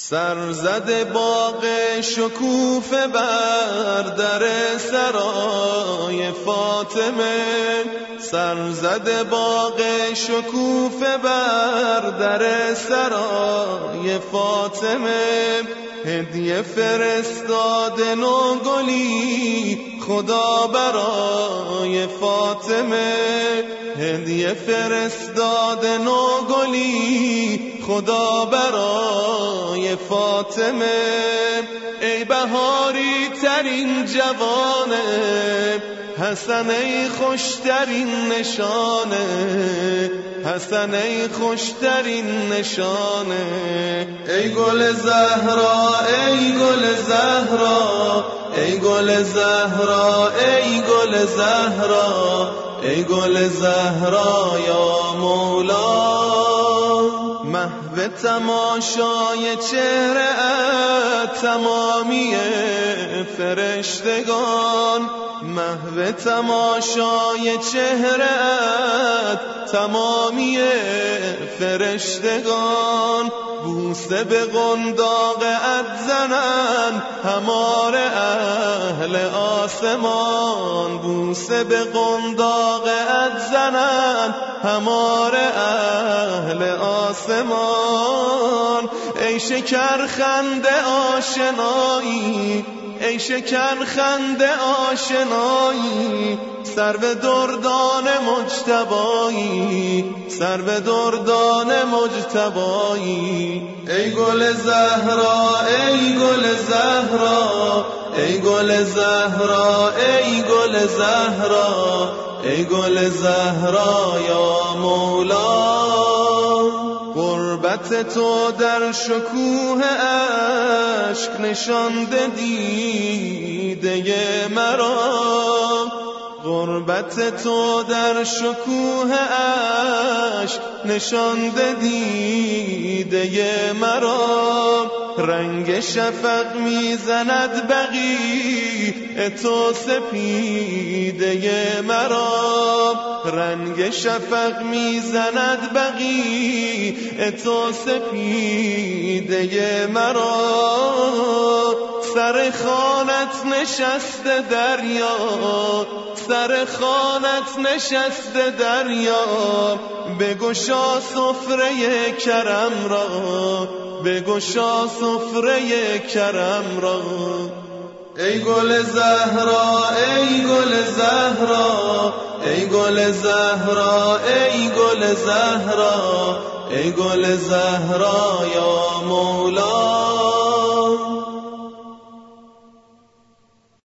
سرزد باغ شکوفه بر در سرای فاطمه. سرزد باغ شکوفه بر در سرای فاطمه. هدیه فرستاده نو گلی خدا برای فاطمه. هدیه فرستاده نو گلی خدا برای فاطمه. ای بهاری ترین جوانه حسن ای خوشترین نشانه حسن ای خوشترین نشانه ای گل زهرا ای گل زهرا. ای گل زهرا ای گل زهرا. ای گل زهرا یا مولا. محو تماشای چهره تمامی فرشتگان محو تماشای چهرت تمامی فرشتگان بوسه به قنداق زنن. همار اهل آسمان بوسه به قنداق زنن. همار اهل آسمان. ای شکر خنده آشنایی ای شکر خنده آشنایی سر به دردان مجتبایی سر به دردان مجتبایی. ای گل زهرا ای گل زهرا ای گل زهرا ای گل زهرا ای گل زهرا یا مولا. غربت تو در شکوه عشق نشانده دیده مرا. غربت تو در شکوه عشق نشانده دیده مرا. رنگ شفق می‌زند بقی تو سپیده مرا. رنگ شفق می‌زند بقی تو سپیده مرا. سر خانت نشسته دریا سر خانت نشسته دریا. بگشا سفره کرم را بگشا سفره کرم را. ای گل زهرا ای گل زهرا ای گل زهرا ای گل زهرا ای گل زهرا یا مولا.